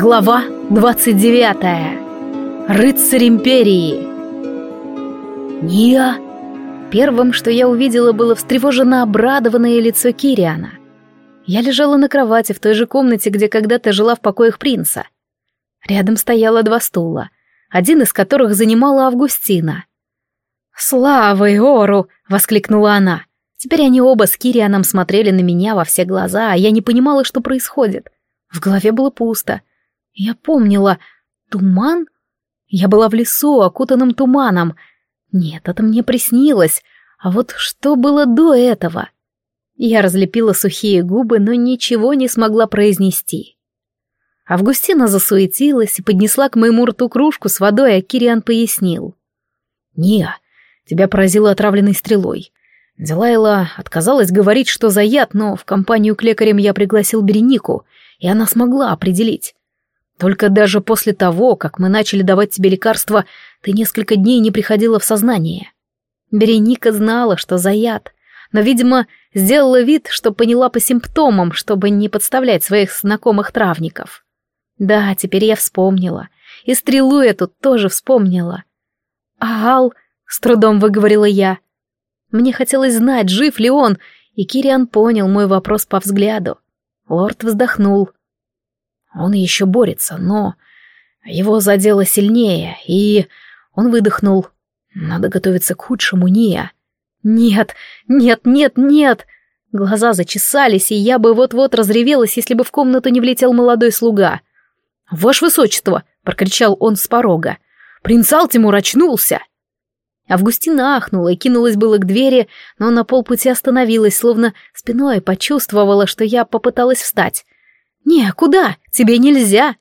Глава 29. Рыцарь Империи. Ния! Первым, что я увидела, было встревоженно обрадованное лицо Кириана. Я лежала на кровати в той же комнате, где когда-то жила в покоях принца. Рядом стояло два стула, один из которых занимала Августина. «Слава Иору!» — воскликнула она. Теперь они оба с Кирианом смотрели на меня во все глаза, а я не понимала, что происходит. В голове было пусто. Я помнила. Туман? Я была в лесу, окутанном туманом. Нет, это мне приснилось. А вот что было до этого? Я разлепила сухие губы, но ничего не смогла произнести. Августина засуетилась и поднесла к моему рту кружку с водой, а Кириан пояснил. «Ния, тебя поразило отравленной стрелой. Дилайла отказалась говорить, что за яд, но в компанию к лекарям я пригласил Беренику, и она смогла определить. Только даже после того, как мы начали давать тебе лекарства, ты несколько дней не приходила в сознание. Береника знала, что за яд, но, видимо, сделала вид, что поняла по симптомам, чтобы не подставлять своих знакомых травников. Да, теперь я вспомнила. И стрелу эту тоже вспомнила. «А Ал...» — с трудом выговорила я. Мне хотелось знать, жив ли он, и Кириан понял мой вопрос по взгляду. Лорд вздохнул. Он еще борется, но его задело сильнее, и он выдохнул. Надо готовиться к худшему, Ния. Нет, нет, нет, нет! Глаза зачесались, и я бы вот-вот разревелась, если бы в комнату не влетел молодой слуга. «Ваше высочество!» — прокричал он с порога. «Принц Алтимур очнулся!» Августина ахнула и кинулась было к двери, но на полпути остановилась, словно спиной почувствовала, что я попыталась встать. «Не, куда? Тебе нельзя!»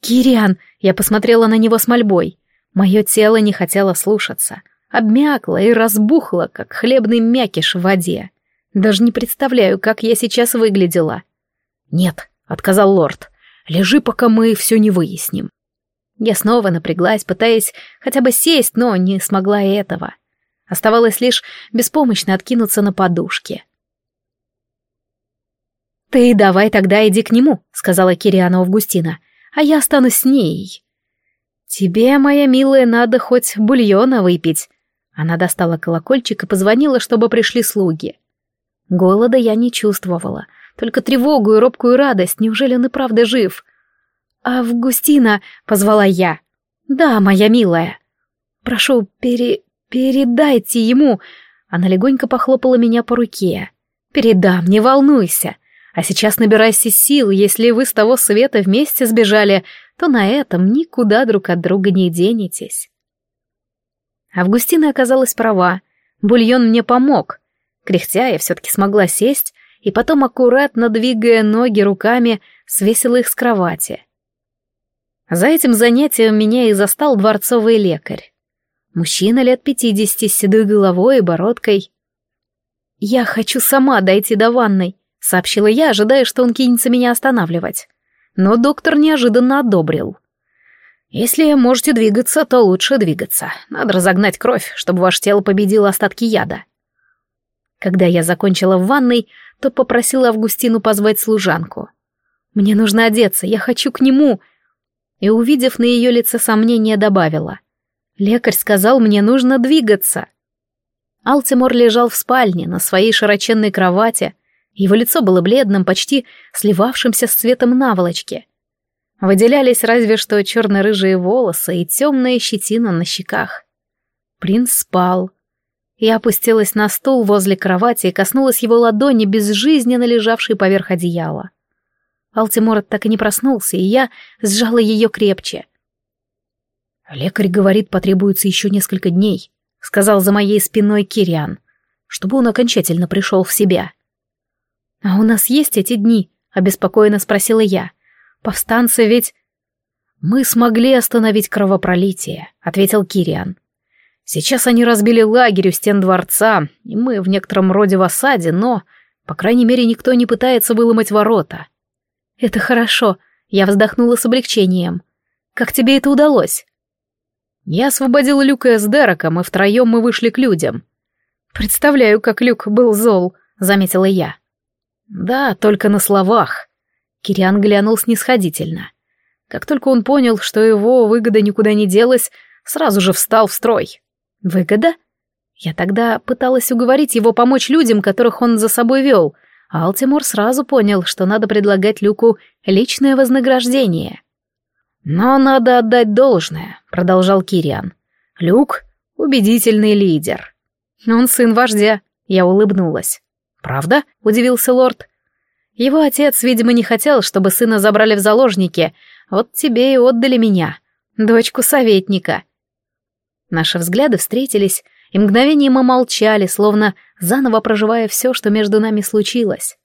«Кириан!» — я посмотрела на него с мольбой. Мое тело не хотело слушаться. Обмякло и разбухло, как хлебный мякиш в воде. Даже не представляю, как я сейчас выглядела. «Нет», — отказал лорд, — «лежи, пока мы все не выясним». Я снова напряглась, пытаясь хотя бы сесть, но не смогла этого. Оставалось лишь беспомощно откинуться на подушке. «Ты давай тогда иди к нему», — сказала Кириана Августина, — «а я останусь с ней». «Тебе, моя милая, надо хоть бульона выпить». Она достала колокольчик и позвонила, чтобы пришли слуги. Голода я не чувствовала, только тревогу и робкую радость. Неужели он и правда жив? «Августина!» — позвала я. «Да, моя милая». «Прошу, пере... передайте ему...» Она легонько похлопала меня по руке. «Передам, не волнуйся. А сейчас набирайся сил, если вы с того света вместе сбежали, то на этом никуда друг от друга не денетесь». Августина оказалась права. Бульон мне помог. Кряхтя я все-таки смогла сесть, и потом, аккуратно двигая ноги руками, свесила их с кровати. За этим занятием меня и застал дворцовый лекарь. Мужчина лет пятидесяти с седой головой и бородкой. «Я хочу сама дойти до ванной», — сообщила я, ожидая, что он кинется меня останавливать. Но доктор неожиданно одобрил. «Если можете двигаться, то лучше двигаться. Надо разогнать кровь, чтобы ваше тело победило остатки яда». Когда я закончила в ванной, то попросила Августину позвать служанку. «Мне нужно одеться, я хочу к нему», и, увидев на ее лице сомнение, добавила. «Лекарь сказал, мне нужно двигаться». Алтимор лежал в спальне, на своей широченной кровати. Его лицо было бледным, почти сливавшимся с цветом наволочки. Выделялись разве что черно-рыжие волосы и темная щетина на щеках. Принц спал. Я опустилась на стул возле кровати и коснулась его ладони, безжизненно лежавшей поверх одеяла. Алтимор так и не проснулся, и я сжала ее крепче. «Лекарь говорит, потребуется еще несколько дней», — сказал за моей спиной Кириан, чтобы он окончательно пришел в себя. «А у нас есть эти дни?» — обеспокоенно спросила я. «Повстанцы ведь...» «Мы смогли остановить кровопролитие», — ответил Кириан. «Сейчас они разбили лагерь у стен дворца, и мы в некотором роде в осаде, но, по крайней мере, никто не пытается выломать ворота. «Это хорошо», — я вздохнула с облегчением. «Как тебе это удалось?» Я освободил Люка с Дереком, и втроем мы вышли к людям. «Представляю, как Люк был зол», — заметила я. «Да, только на словах». Кириан глянул снисходительно. Как только он понял, что его выгода никуда не делась, сразу же встал в строй. Выгода? Я тогда пыталась уговорить его помочь людям, которых он за собой вел, а Алтимор сразу понял, что надо предлагать Люку личное вознаграждение. «Но надо отдать должное», — продолжал Кириан. «Люк — убедительный лидер». «Он сын вождя», — я улыбнулась. «Правда?» — удивился лорд. «Его отец, видимо, не хотел, чтобы сына забрали в заложники. Вот тебе и отдали меня, дочку советника». Наши взгляды встретились, и мгновение мы молчали, словно заново проживая все, что между нами случилось.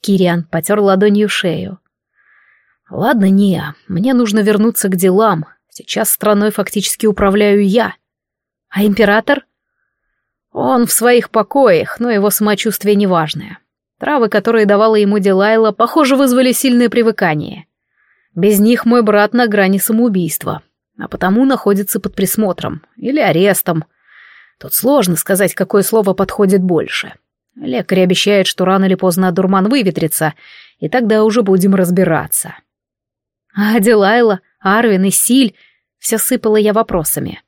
Кириан потер ладонью шею. «Ладно, Ния, мне нужно вернуться к делам. Сейчас страной фактически управляю я. А император?» «Он в своих покоях, но его самочувствие неважное. Травы, которые давала ему Дилайла, похоже, вызвали сильное привыкание. Без них мой брат на грани самоубийства, а потому находится под присмотром или арестом. Тут сложно сказать, какое слово подходит больше. Лекарь обещает, что рано или поздно дурман выветрится, и тогда уже будем разбираться. А Дилайла, Арвин и Силь все сыпала я вопросами.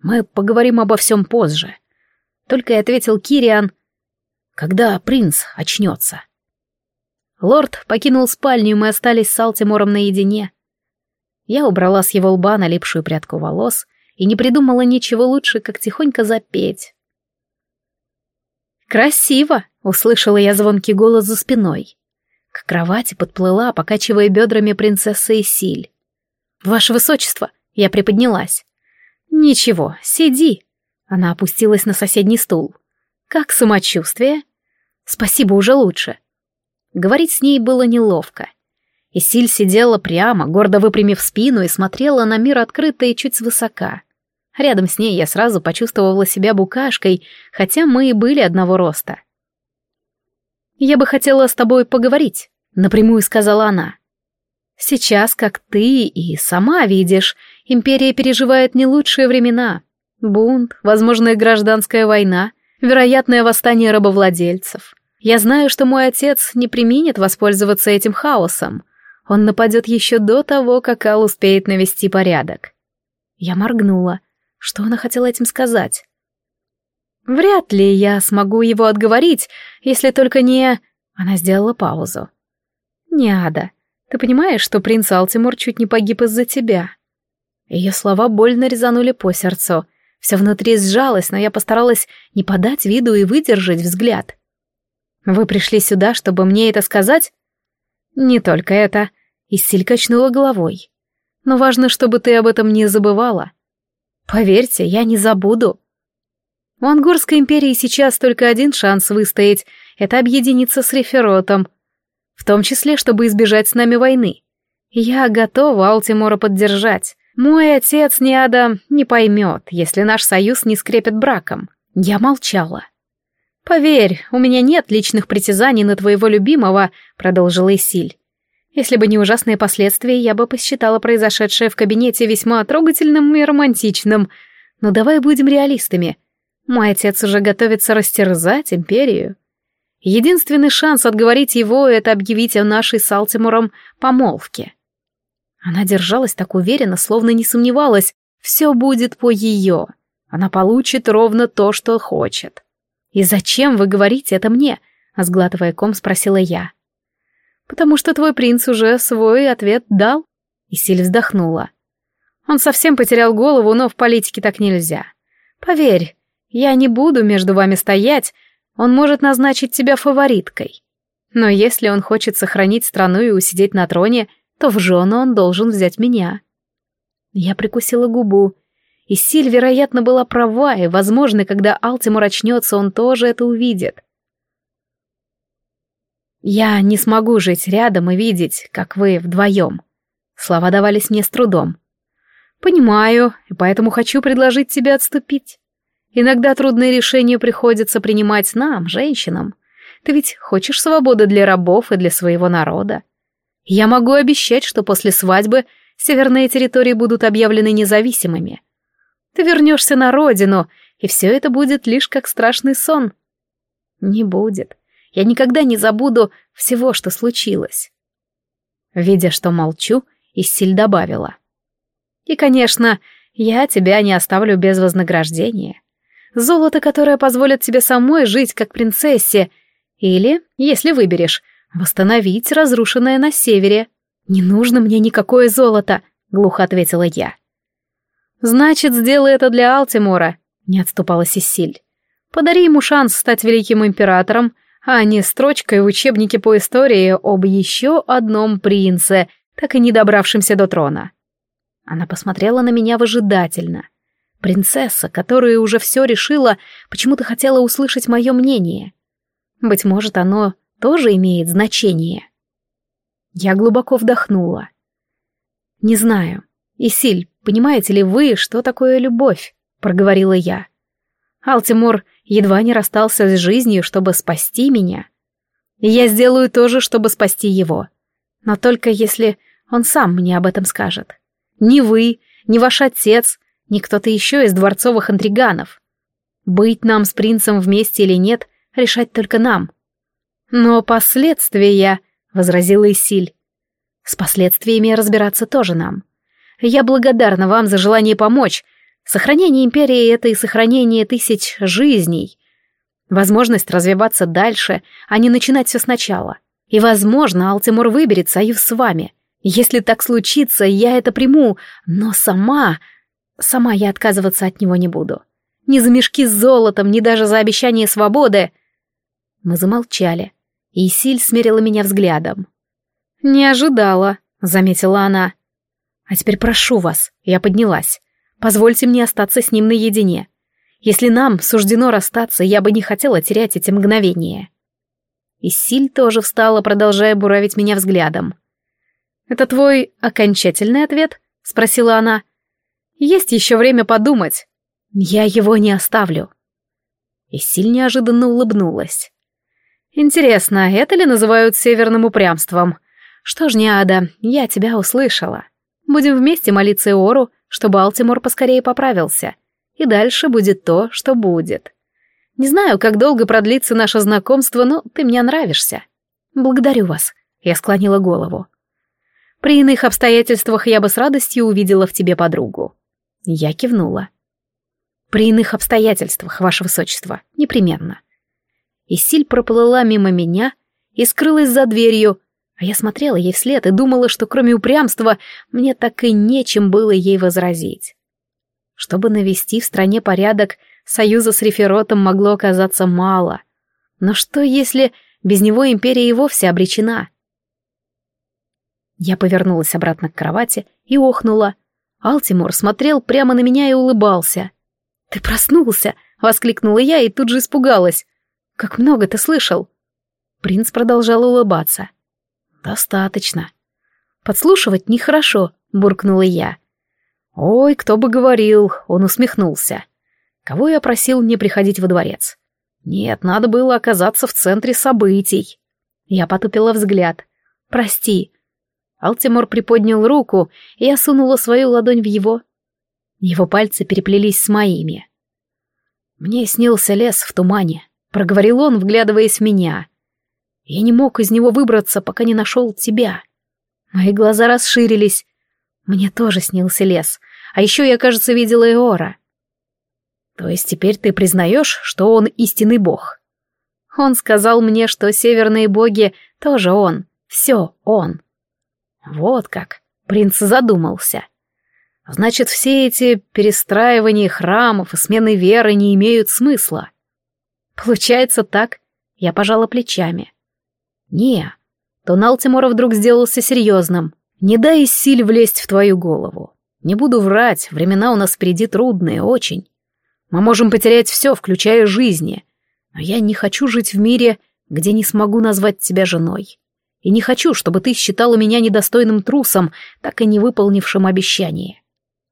Мы поговорим обо всем позже. Только и ответил Кириан, когда принц очнется. Лорд покинул спальню, и мы остались с Алтимором наедине. Я убрала с его лба налипшую прядку волос и не придумала ничего лучше, как тихонько запеть. «Красиво!» — услышала я звонкий голос за спиной. К кровати подплыла, покачивая бедрами принцесса Исиль. «Ваше высочество!» — я приподнялась. «Ничего, сиди!» Она опустилась на соседний стул. «Как самочувствие?» «Спасибо, уже лучше». Говорить с ней было неловко. Исиль сидела прямо, гордо выпрямив спину и смотрела на мир открыто и чуть свысока. Рядом с ней я сразу почувствовала себя букашкой, хотя мы и были одного роста. «Я бы хотела с тобой поговорить», — напрямую сказала она. «Сейчас, как ты и сама видишь, империя переживает не лучшие времена. Бунт, возможная гражданская война, вероятное восстание рабовладельцев. Я знаю, что мой отец не применит воспользоваться этим хаосом. Он нападет еще до того, как Ал успеет навести порядок». Я моргнула. Что она хотела этим сказать? Вряд ли я смогу его отговорить, если только не... Она сделала паузу. Не Ада, ты понимаешь, что принц Алтимор чуть не погиб из-за тебя? Ее слова больно резанули по сердцу. Все внутри сжалось, но я постаралась не подать виду и выдержать взгляд. Вы пришли сюда, чтобы мне это сказать? Не только это. Иссиль качнула головой. Но важно, чтобы ты об этом не забывала. Поверьте, я не забуду. У Ангорской империи сейчас только один шанс выстоять — это объединиться с Реферотом, в том числе, чтобы избежать с нами войны. Я готова Алтимора поддержать. Мой отец Ниада не поймет, если наш союз не скрепит браком. Я молчала. «Поверь, у меня нет личных притязаний на твоего любимого», — продолжила Исиль. «Если бы не ужасные последствия, я бы посчитала произошедшее в кабинете весьма трогательным и романтичным. Но давай будем реалистами. Мой отец уже готовится растерзать империю. Единственный шанс отговорить его — это объявить о нашей с Алтимуром помолвке. Она держалась так уверенно, словно не сомневалась, все будет по ее. Она получит ровно то, что хочет. «И зачем вы говорите это мне?» — сглатывая ком, спросила я. «Потому что твой принц уже свой ответ дал?» И Силь вздохнула. Он совсем потерял голову, но в политике так нельзя. Поверь, я не буду между вами стоять, он может назначить тебя фавориткой. Но если он хочет сохранить страну и усидеть на троне, то в жены он должен взять меня. Я прикусила губу. И Силь, вероятно, была права, и, возможно, когда Алтимур очнется, он тоже это увидит. «Я не смогу жить рядом и видеть, как вы вдвоем». Слова давались мне с трудом. «Понимаю, и поэтому хочу предложить тебе отступить. Иногда трудные решения приходится принимать нам, женщинам. Ты ведь хочешь свободы для рабов и для своего народа. Я могу обещать, что после свадьбы северные территории будут объявлены независимыми. Ты вернешься на родину, и все это будет лишь как страшный сон. Не будет. Я никогда не забуду всего, что случилось. Видя, что молчу, Иссиль добавила. И, конечно, я тебя не оставлю без вознаграждения. Золото, которое позволит тебе самой жить как принцессе, или, если выберешь, восстановить разрушенное на севере. Не нужно мне никакое золото, глухо ответила я. Значит, сделай это для Алтимора, не отступала Сесиль. Подари ему шанс стать великим императором, а не строчкой в учебнике по истории об еще одном принце, так и не добравшемся до трона. Она посмотрела на меня выжидательно. Принцесса, которая уже все решила, почему-то хотела услышать мое мнение. Быть может, оно тоже имеет значение. Я глубоко вдохнула. «Не знаю. Исиль, понимаете ли вы, что такое любовь?» — проговорила я. Алтимор едва не расстался с жизнью, чтобы спасти меня. Я сделаю то же, чтобы спасти его. Но только если он сам мне об этом скажет. Ни вы, ни ваш отец, ни кто-то еще из дворцовых интриганов. Быть нам с принцем вместе или нет, решать только нам. Но последствия, — возразила Исиль. С последствиями разбираться тоже нам. Я благодарна вам за желание помочь. Сохранение империи — это и сохранение тысяч жизней. Возможность развиваться дальше, а не начинать все сначала. И, возможно, Алтимур выберет союз с вами. Если так случится, я это приму, но сама... Сама я отказываться от него не буду. Ни за мешки с золотом, ни даже за обещание свободы. Мы замолчали, и Силь смерила меня взглядом. «Не ожидала», — заметила она. «А теперь прошу вас», — я поднялась. «Позвольте мне остаться с ним наедине. Если нам суждено расстаться, я бы не хотела терять эти мгновения». И Силь тоже встала, продолжая буравить меня взглядом. «Это твой окончательный ответ?» — спросила она. «Есть еще время подумать. Я его не оставлю». И Силь неожиданно улыбнулась. «Интересно, это ли называют северным упрямством? Что ж, Неада, я тебя услышала. Будем вместе молиться Иору, чтобы Алтимор поскорее поправился. И дальше будет то, что будет. Не знаю, как долго продлится наше знакомство, но ты мне нравишься. Благодарю вас». Я склонила голову. При иных обстоятельствах я бы с радостью увидела в тебе подругу. Я кивнула. При иных обстоятельствах, ваше высочество, непременно. Исиль проплыла мимо меня и скрылась за дверью, а я смотрела ей вслед и думала, что кроме упрямства мне так и нечем было ей возразить. Чтобы навести в стране порядок, союза с Реферотом могло оказаться мало. Но что, если без него империя и вовсе обречена? Я повернулась обратно к кровати и охнула. Алтимор смотрел прямо на меня и улыбался. «Ты проснулся!» — воскликнула я и тут же испугалась. «Как много ты слышал?» Принц продолжал улыбаться. «Достаточно». «Подслушивать нехорошо», — буркнула я. «Ой, кто бы говорил!» — он усмехнулся. «Кого я просил не приходить во дворец?» «Нет, надо было оказаться в центре событий». Я потупила взгляд. «Прости, Алтимор приподнял руку, и я сунула свою ладонь в его. Его пальцы переплелись с моими. «Мне снился лес в тумане», — проговорил он, вглядываясь в меня. «Я не мог из него выбраться, пока не нашел тебя». Мои глаза расширились. Мне тоже снился лес, а еще я, кажется, видела Эора. То есть теперь ты признаешь, что он истинный бог? Он сказал мне, что северные боги тоже он, все он. Вот как. Принц задумался. Значит, все эти перестраивания храмов и смены веры не имеют смысла. Получается так. Я пожала плечами. Не. Тон Алтимора вдруг сделался серьезным. Не дай силь влезть в твою голову. Не буду врать, времена у нас впереди трудные, очень. Мы можем потерять все, включая жизни. Но я не хочу жить в мире, где не смогу назвать тебя женой и не хочу, чтобы ты считала меня недостойным трусом, так и не выполнившим обещание.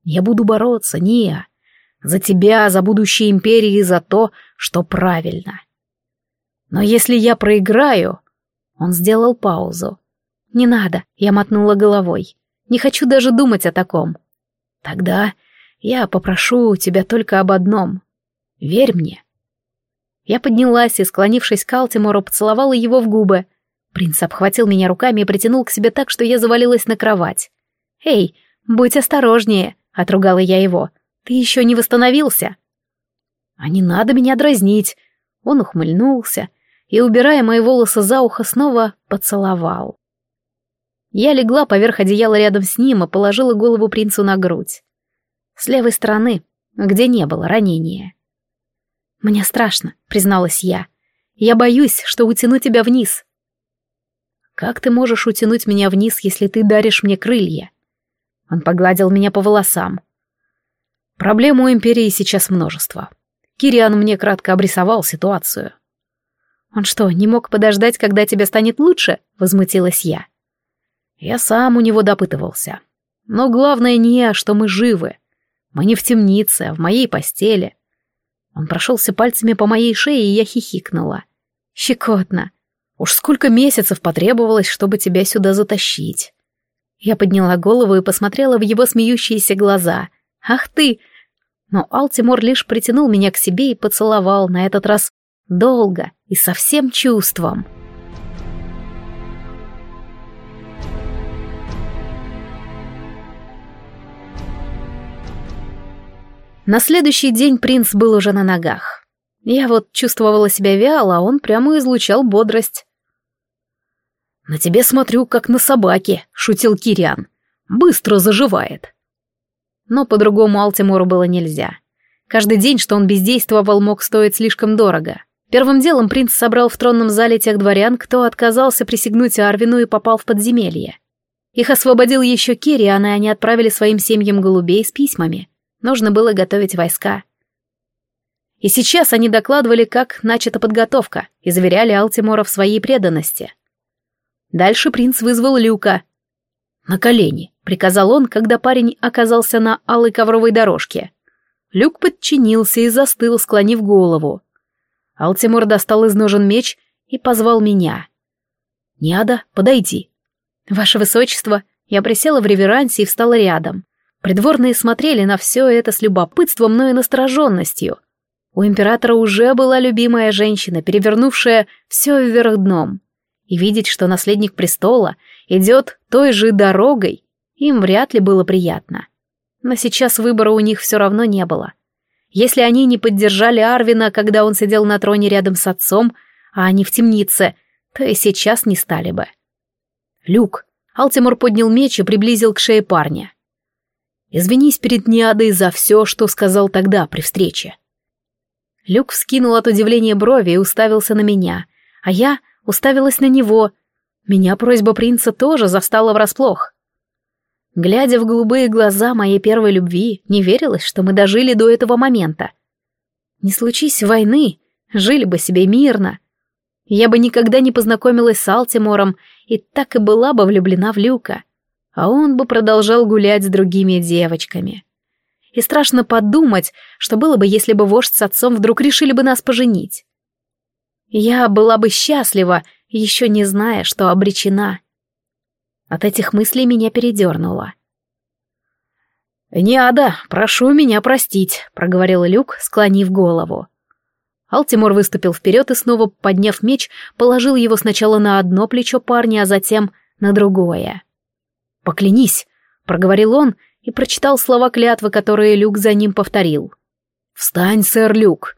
Я буду бороться, Ния, за тебя, за будущее империи, за то, что правильно. Но если я проиграю... Он сделал паузу. «Не надо», — я мотнула головой. «Не хочу даже думать о таком». «Тогда я попрошу тебя только об одном. Верь мне». Я поднялась и, склонившись к Алтимору, поцеловала его в губы. Принц обхватил меня руками и притянул к себе так, что я завалилась на кровать. «Эй, будь осторожнее», — отругала я его. «Ты еще не восстановился». «А не надо меня дразнить». Он ухмыльнулся и, убирая мои волосы за ухо, снова поцеловал. Я легла поверх одеяла рядом с ним и положила голову принцу на грудь. С левой стороны, где не было ранения. «Мне страшно», — призналась я. «Я боюсь, что утяну тебя вниз». «Как ты можешь утянуть меня вниз, если ты даришь мне крылья?» Он погладил меня по волосам. «Проблем у Империи сейчас множество. Кириан мне кратко обрисовал ситуацию». «Он что, не мог подождать, когда тебе станет лучше?» — возмутилась я. Я сам у него допытывался. Но главное не, что мы живы. Мы не в темнице, а в моей постели. Он прошелся пальцами по моей шее, и я хихикнула. Щекотно. Уж сколько месяцев потребовалось, чтобы тебя сюда затащить. Я подняла голову и посмотрела в его смеющиеся глаза. «Ах ты!» Но Алтимор лишь притянул меня к себе и поцеловал, на этот раз долго и со всем чувством. На следующий день принц был уже на ногах. Я вот чувствовала себя вяло, а он прямо излучал бодрость. «На тебе смотрю, как на собаке», — шутил Кириан. «Быстро заживает». Но по-другому Алтимору было нельзя. Каждый день, что он бездействовал, мог стоить слишком дорого. Первым делом принц собрал в тронном зале тех дворян, кто отказался присягнуть Арвину и попал в подземелье. Их освободил еще Кириан, и они отправили своим семьям голубей с письмами — Нужно было готовить войска. И сейчас они докладывали, как начата подготовка, и заверяли Алтимора в своей преданности. Дальше принц вызвал Люка. «На колени», — приказал он, когда парень оказался на алой ковровой дорожке. Люк подчинился и застыл, склонив голову. Алтимор достал из ножен меч и позвал меня. «Неада, подойди». «Ваше высочество», я присела в реверансе и встала рядом. Придворные смотрели на все это с любопытством, но и настороженностью. У императора уже была любимая женщина, перевернувшая все вверх дном. И видеть, что наследник престола идет той же дорогой, им вряд ли было приятно. Но сейчас выбора у них все равно не было. Если они не поддержали Арвина, когда он сидел на троне рядом с отцом, а они в темнице, то и сейчас не стали бы. «Люк!» Алтимор поднял меч и приблизил к шее парня. Извинись перед Ниадой за все, что сказал тогда при встрече. Люк вскинул от удивления брови и уставился на меня, а я уставилась на него. Меня просьба принца тоже застала врасплох. Глядя в голубые глаза моей первой любви, не верилось, что мы дожили до этого момента. Не случись войны, жили бы себе мирно. Я бы никогда не познакомилась с Алтимором и так и была бы влюблена в Люка а он бы продолжал гулять с другими девочками. И страшно подумать, что было бы, если бы вождь с отцом вдруг решили бы нас поженить. Я была бы счастлива, еще не зная, что обречена. От этих мыслей меня передернуло. «Неада, прошу меня простить», — проговорил Люк, склонив голову. Алтимор выступил вперед и снова, подняв меч, положил его сначала на одно плечо парня, а затем на другое. «Поклянись», — проговорил он и прочитал слова клятвы, которые Люк за ним повторил. «Встань, сэр Люк,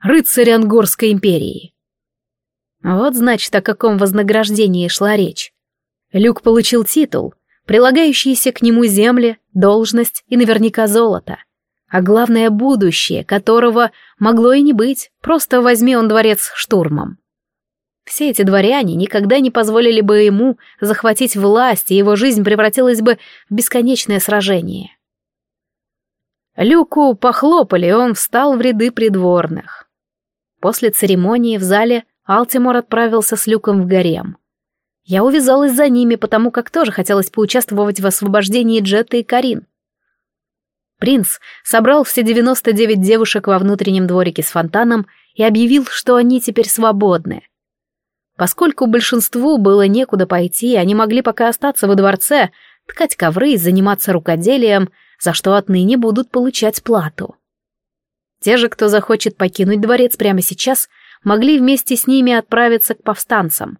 рыцарь Ангорской империи». Вот значит, о каком вознаграждении шла речь. Люк получил титул, прилагающиеся к нему земли, должность и наверняка золото. А главное, будущее, которого могло и не быть, просто возьми он дворец штурмом. Все эти дворяне никогда не позволили бы ему захватить власть, и его жизнь превратилась бы в бесконечное сражение. Люку похлопали, и он встал в ряды придворных. После церемонии в зале Алтимор отправился с Люком в гарем. Я увязалась за ними, потому как тоже хотелось поучаствовать в освобождении Джетта и Карин. Принц собрал все 99 девушек во внутреннем дворике с фонтаном и объявил, что они теперь свободны. Поскольку большинству было некуда пойти, они могли пока остаться во дворце, ткать ковры и заниматься рукоделием, за что отныне будут получать плату. Те же, кто захочет покинуть дворец прямо сейчас, могли вместе с ними отправиться к повстанцам.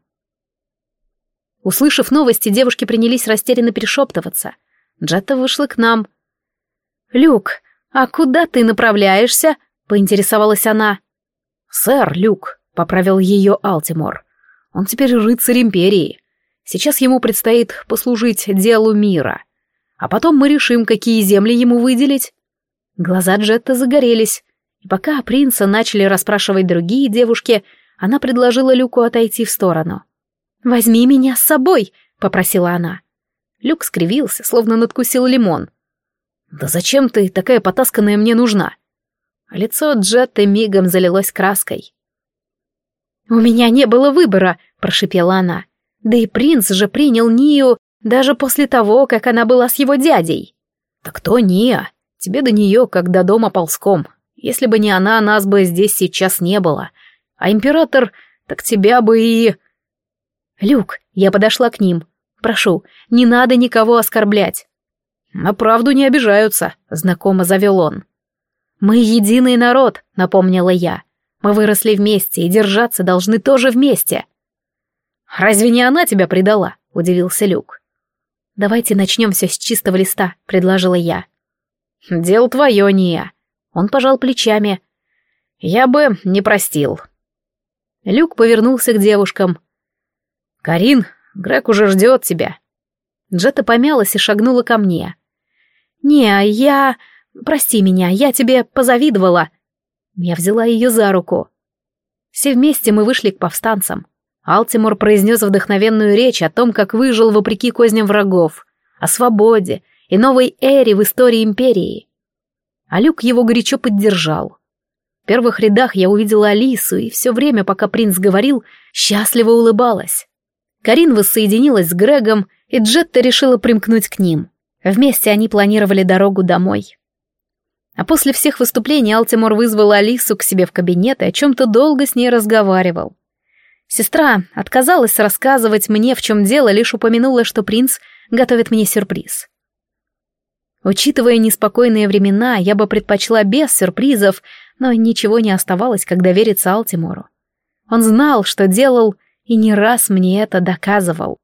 Услышав новости, девушки принялись растерянно перешептываться. Джетта вышла к нам. «Люк, а куда ты направляешься?» — поинтересовалась она. «Сэр, Люк», — поправил ее Алтимор. «Он теперь рыцарь Империи. Сейчас ему предстоит послужить делу мира. А потом мы решим, какие земли ему выделить». Глаза Джетта загорелись, и пока принца начали расспрашивать другие девушки, она предложила Люку отойти в сторону. «Возьми меня с собой», — попросила она. Люк скривился, словно надкусил лимон. «Да зачем ты такая потасканная мне нужна?» Лицо Джетты мигом залилось краской. «У меня не было выбора», — прошипела она. «Да и принц же принял Нию даже после того, как она была с его дядей». «Так кто Ния? Тебе до нее, как до дома ползком. Если бы не она, нас бы здесь сейчас не было. А император, так тебя бы и...» «Люк, я подошла к ним. Прошу, не надо никого оскорблять». «На правду не обижаются», — знакомо завел он. «Мы единый народ», — напомнила я. «Мы выросли вместе и держаться должны тоже вместе». «Разве не она тебя предала?» — удивился Люк. «Давайте начнем все с чистого листа», — предложила я. «Дело твое, Ния». Он пожал плечами. «Я бы не простил». Люк повернулся к девушкам. «Карин, Грег уже ждет тебя». Джета помялась и шагнула ко мне. «Не, я... Прости меня, я тебе позавидовала». Я взяла ее за руку. Все вместе мы вышли к повстанцам. Алтимор произнес вдохновенную речь о том, как выжил вопреки козням врагов, о свободе и новой эре в истории империи. А Люк его горячо поддержал. В первых рядах я увидела Алису, и все время, пока принц говорил, счастливо улыбалась. Карин воссоединилась с Грегом, и Джетта решила примкнуть к ним. Вместе они планировали дорогу домой. А после всех выступлений Алтимор вызвал Алису к себе в кабинет и о чем-то долго с ней разговаривал. Сестра отказалась рассказывать мне, в чем дело, лишь упомянула, что принц готовит мне сюрприз. Учитывая неспокойные времена, я бы предпочла без сюрпризов, но ничего не оставалось, как довериться Алтимору. Он знал, что делал, и не раз мне это доказывал.